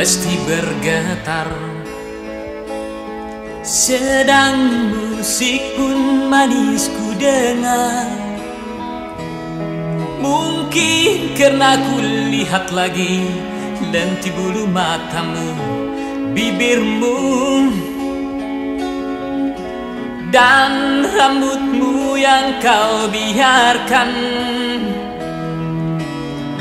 Mesti bergetar. Sedang musik pun manis ku dengar. Mungkin karena ku lihat lagi Lenti bulu matamu Bibirmu. Dan rambutmu yang kau biarkan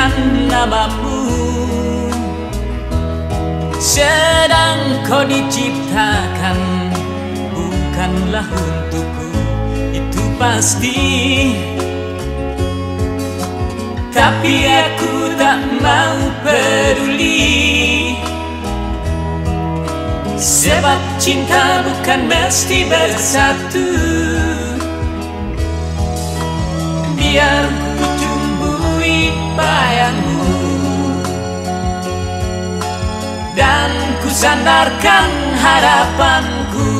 sebutkan namamu Sedang kau diciptakan Bukanlah untukku Itu pasti. Tapi aku tak mau peduli. Sebab cinta bukan mesti bersatu. Biar bayangmu Dan ku sandarkan harapanku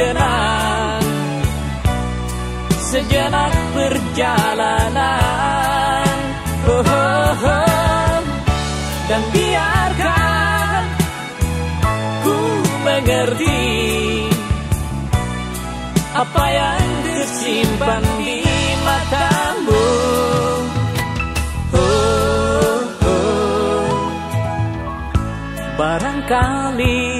kenang sejenak perjalanan oh, oh, oh. Dan biarkan ku mengerti Apa yang tersimpan di matamu oh, oh. Barangkali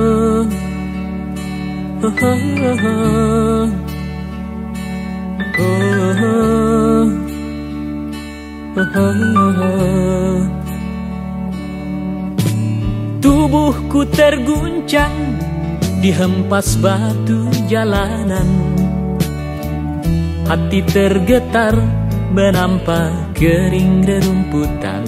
Tubuhku terguncang dihempas batu jalanan. Hati tergetar menampak kering rerumputan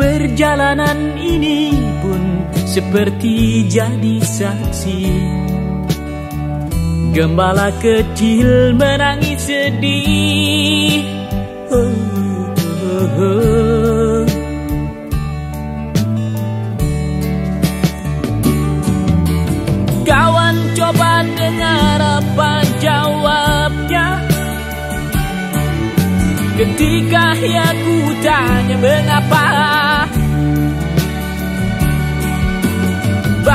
Perjalanan ini pun seperti jadi saksi Gembala kecil menangis sedih. Kawan coba dengar apa jawabnya Ketika ya ku tanya mengapa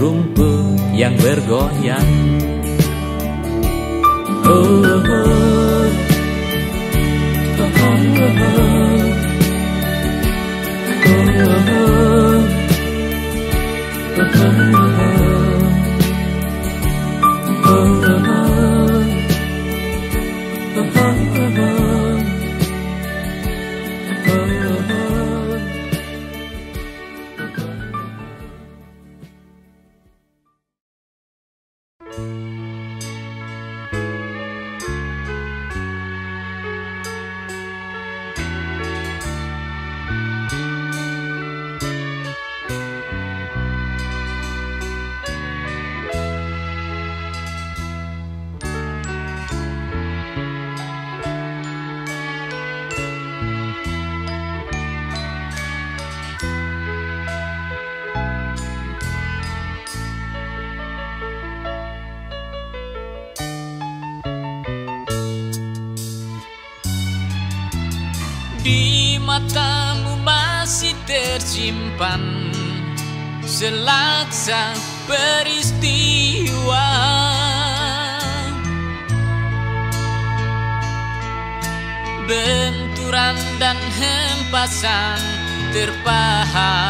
rumput yang bergoyang peristiwa Benturan dan hempasan terpahat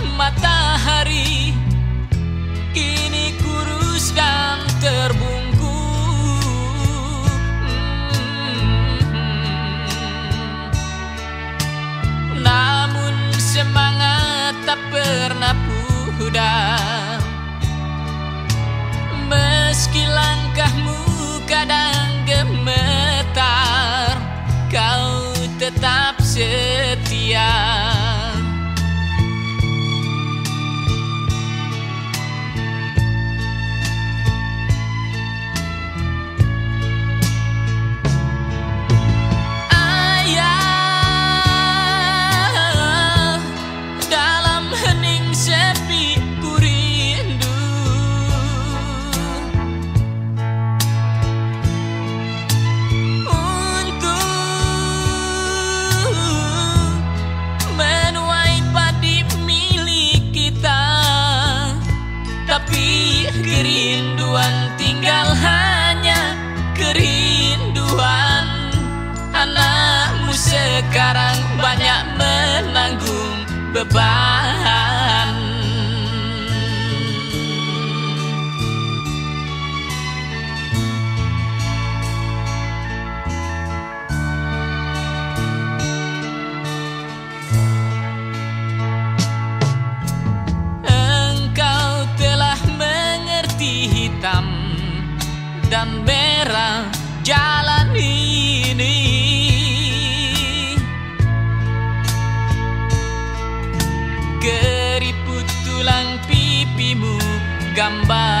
beban Engkau telah mengerti hitam dan merah gambaran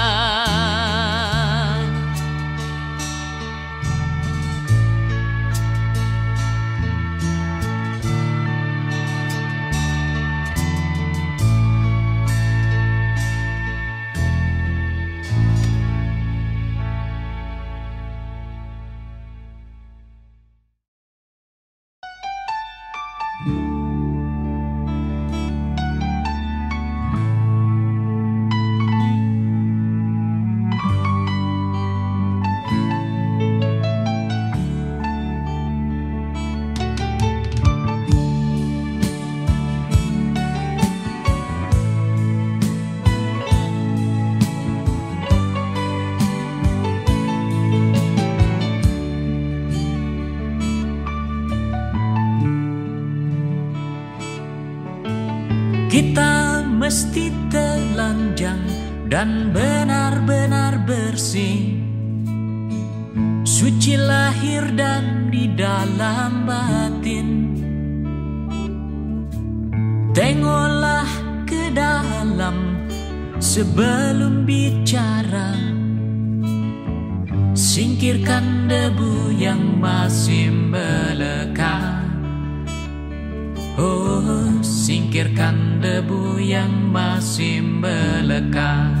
dan benar-benar bersih. Suci lahir dan di dalam batin. Tengoklah ke dalam sebelum bicara. Singkirkan debu yang masih melekat. Oh, singkirkan debu yang masih melekat.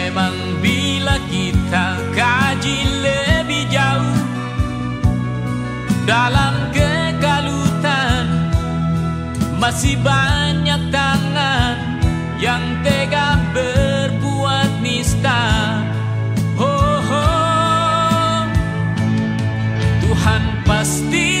Kita kaji lebih jauh dalam kekalutan masih banyak tangan yang tega berbuat nista. Oh, oh. Tuhan pasti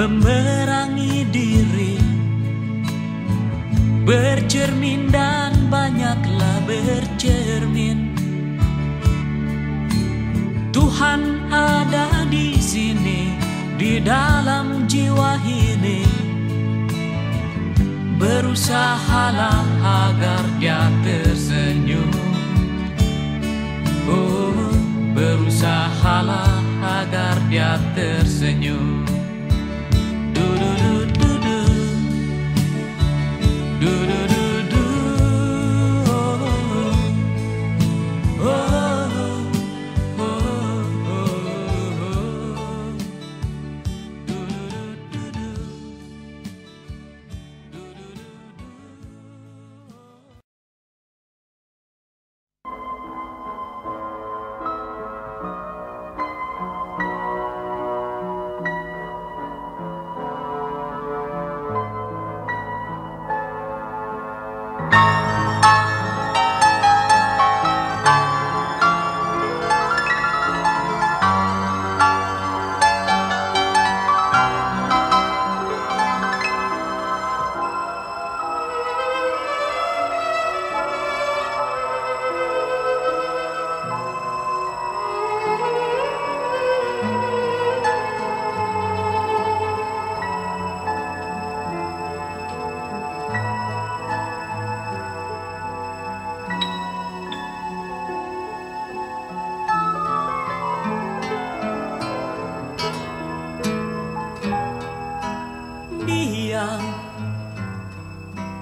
Memerangi diri. Bercermin dan banyaklah bercermin. Tuhan ada di sini di dalam jiwa ini. Berusahalah agar dia tersenyum. Oh, berusahalah agar dia tersenyum.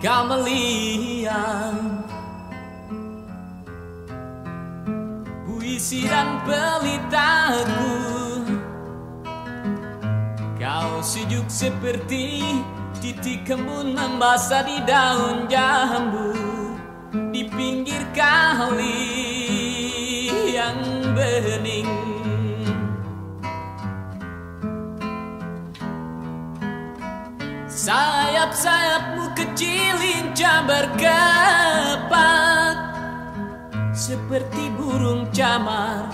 Kamelian Puisi dan pelitaku. Kau sejuk seperti titik kembun membasah di daun jambu. Di pinggir kali yang bening. Sayap-sayapmu kecil lincah berkepak Seperti burung camar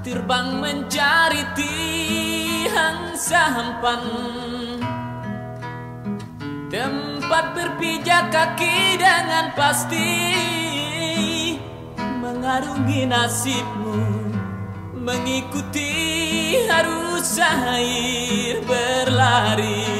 terbang mencari tiang sampan. Tempat berpijak kaki dengan pasti Mengarungi nasibmu Mengikuti arus air berlari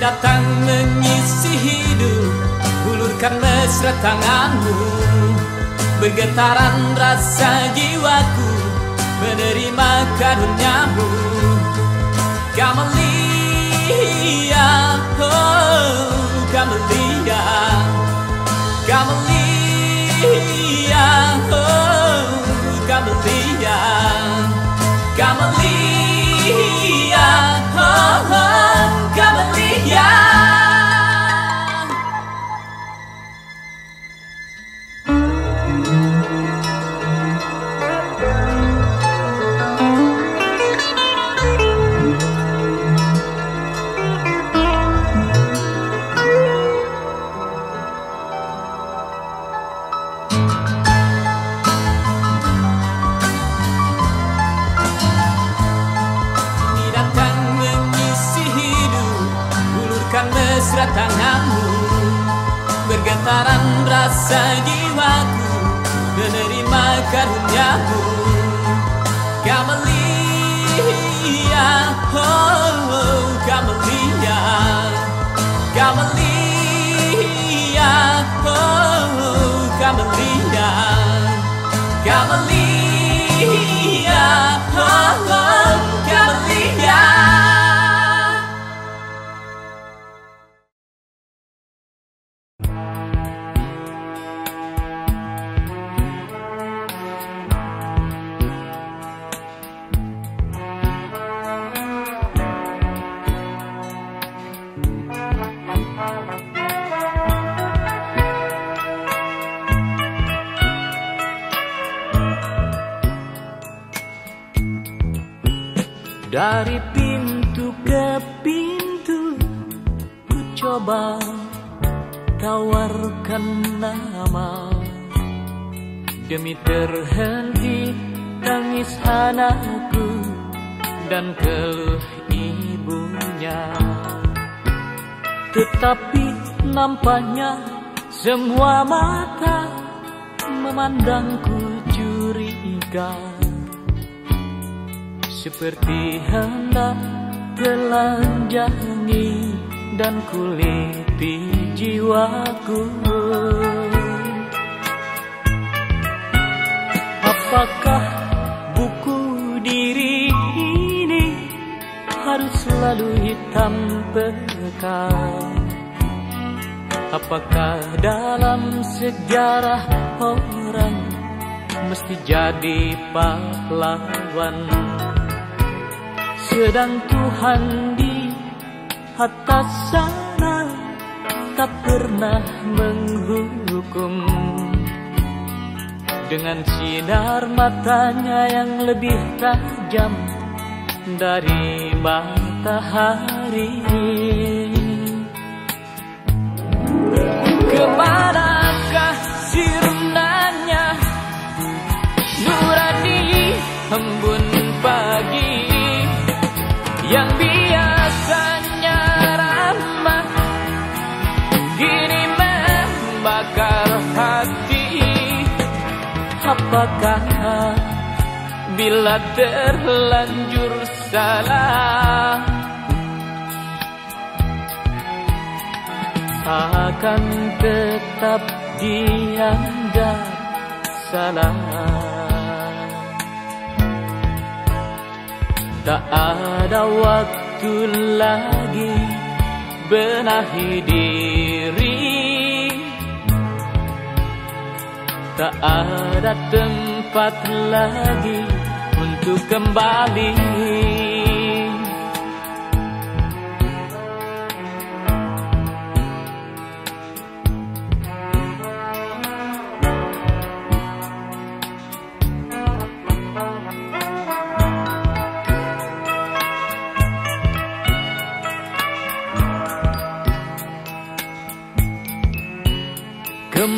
datang mengisi hidup Hulurkan mesra tanganmu. Bergetaran rasa jiwaku Menerima karuniamu. Kamelia Oh Kamelia Kamelia Oh Kamelia Kamelia Oh, oh Dan keluh ibunya. Tetapi nampaknya semua mata Memandangku curiga. Seperti hendak telanjangi dan kuliti jiwaku. Apakah buku diri harus selalu hitam pekat Apakah dalam sejarah orang mesti jadi pahlawan? Sedang Tuhan di atas sana tak pernah menghukum. Dengan sinar matanya yang lebih tajam dari matahari. Ke manakah sirnanya? Nurani embun pagi yang biasanya ramah. Kini membakar hati. Apakah bila terlanjur salah Akan tetap dianggap salah Tak ada waktu lagi benahi diri. Tak ada tempat lagi untuk kembali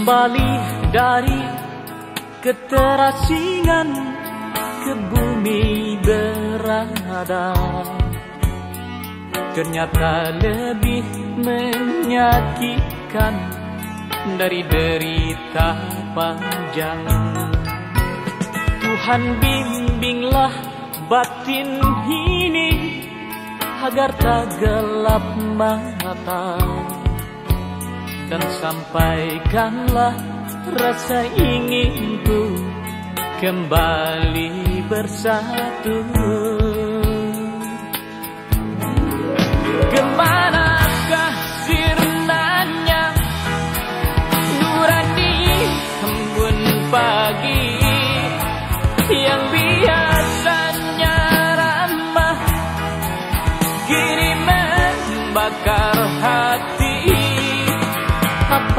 Kembali dari keterasingan ke bumi berada. Ternyata lebih menyakitkan dari derita panjang. Tuhan bimbinglah batin ini agar tak gelap mata dan sampaikanlah rasa inginku kembali bersatu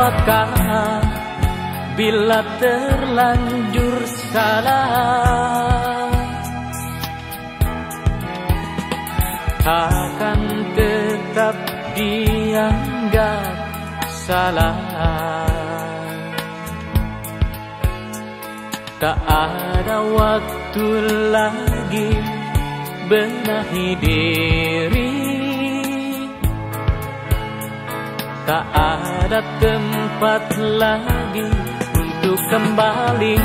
Apakah bila terlanjur salah. Akan tetap dianggap salah. Tak ada waktu lagi benahi diri. Tak ada tempat lagi untuk kembali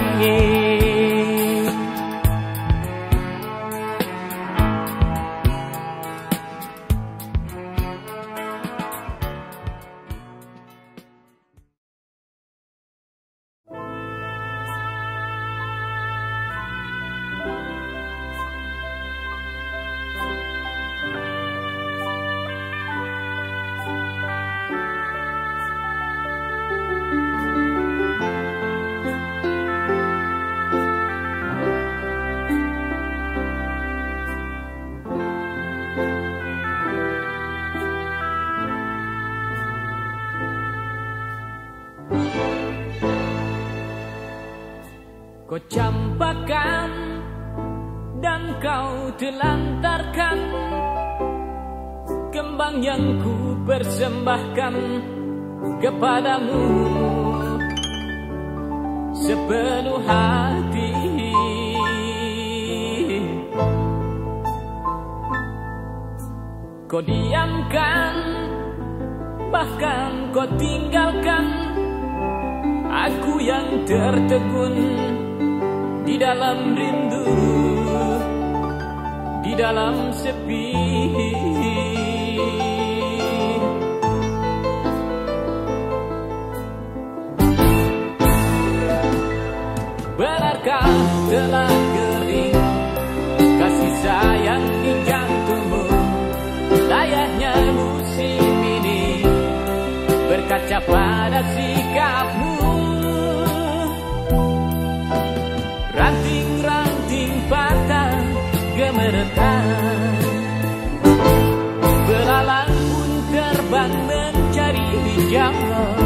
kau telantarkan Kembang yang ku persembahkan kepadamu. Sepenuh hati. Kau diamkan Bahkan kau tinggalkan. Aku yang tertegun di dalam rindu, dalam sepi. Benarkah telah kering kasih sayang di jantungmu? Layaknya musim ini berkaca pada sikapmu. Mencari hijauan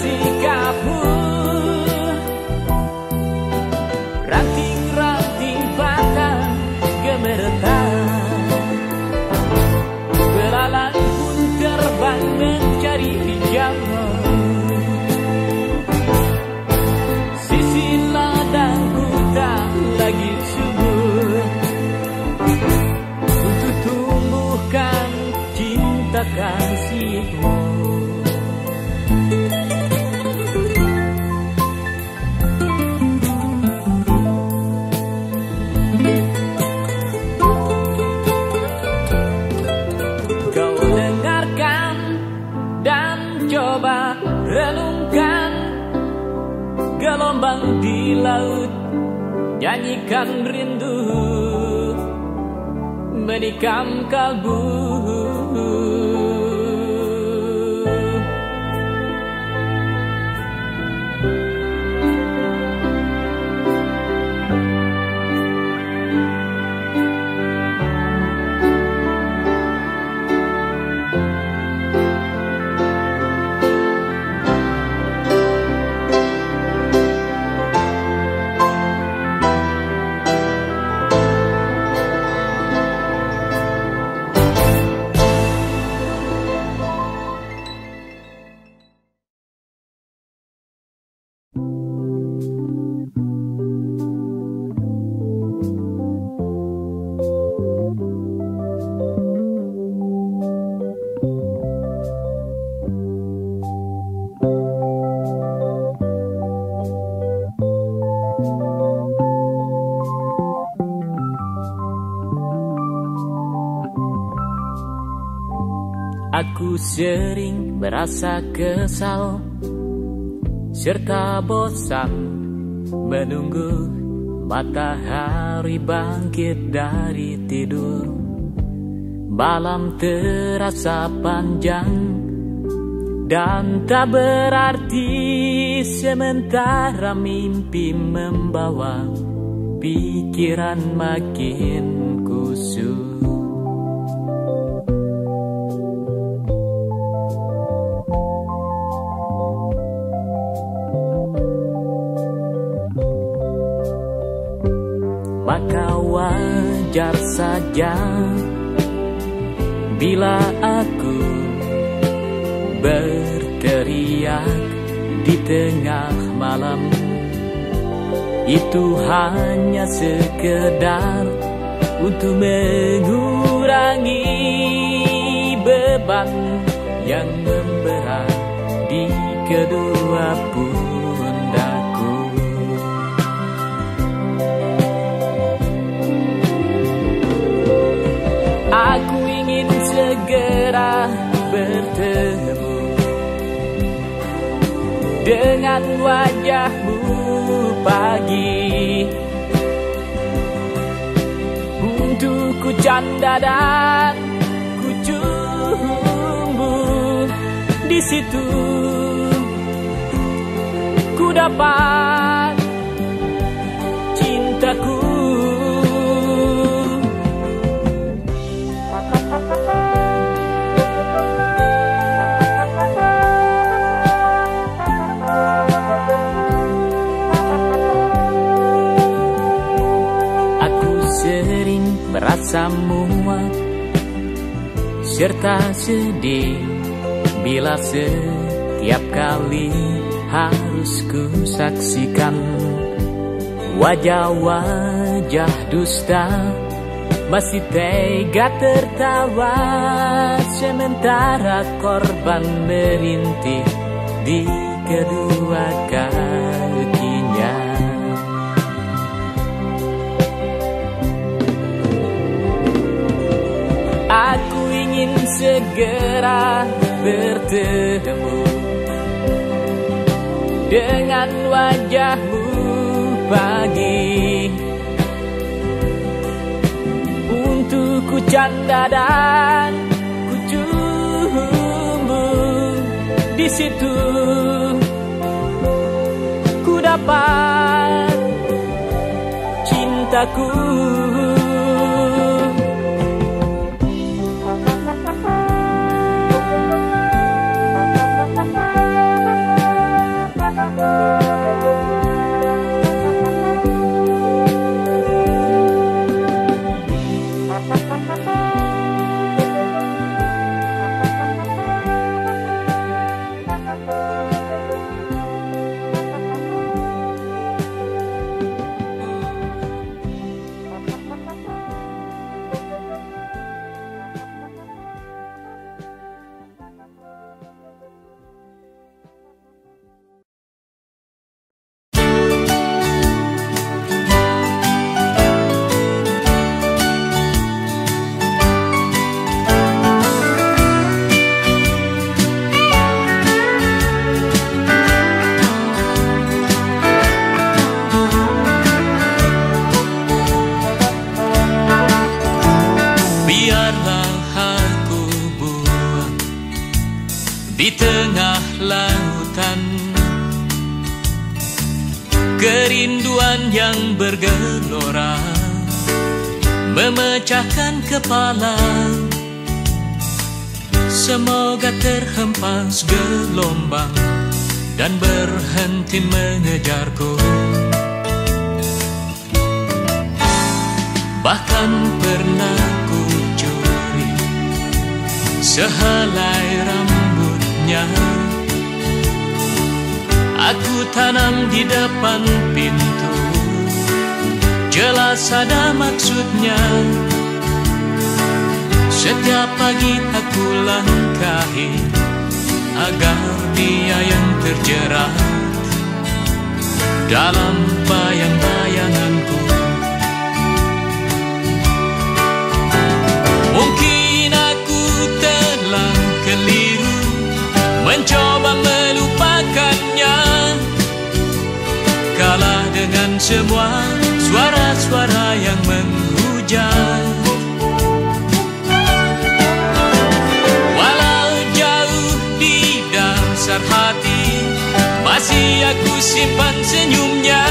pada laut Nyanyikan rindu Menikam kalbu sering merasa kesal serta bosan menunggu matahari bangkit dari tidur. Malam terasa panjang dan tak berarti sementara mimpi membawa pikiran makin bila aku berteriak di tengah malam itu hanya sekedar untuk mengurangi beban yang memberat di kedua pundakku. Bertemu dengan wajahmu pagi. Untuk ku canda dan ku cumbu di situ. Ku dapat muak serta sedih. Bila setiap kali harus ku saksikan wajah-wajah dusta masih tega tertawa. Sementara korban merintih di kedua kakinya segera bertemu dengan wajahmu pagi. Untuk ku canda dan ku cumbu di situ. Ku dapat cintaku yang bergelora Memecahkan kepala. Semoga terhempas gelombang Dan berhenti mengejarku. Bahkan pernah ku curi Sehelai rambutnya. Aku tanam di depan pintu Jelas ada maksudnya. Setiap pagi aku langkahi Agar dia yang terjerat Dalam bayang-bayanganku suara-suara yang menghujat. Walau jauh di dasar hati Masih aku simpan senyumnya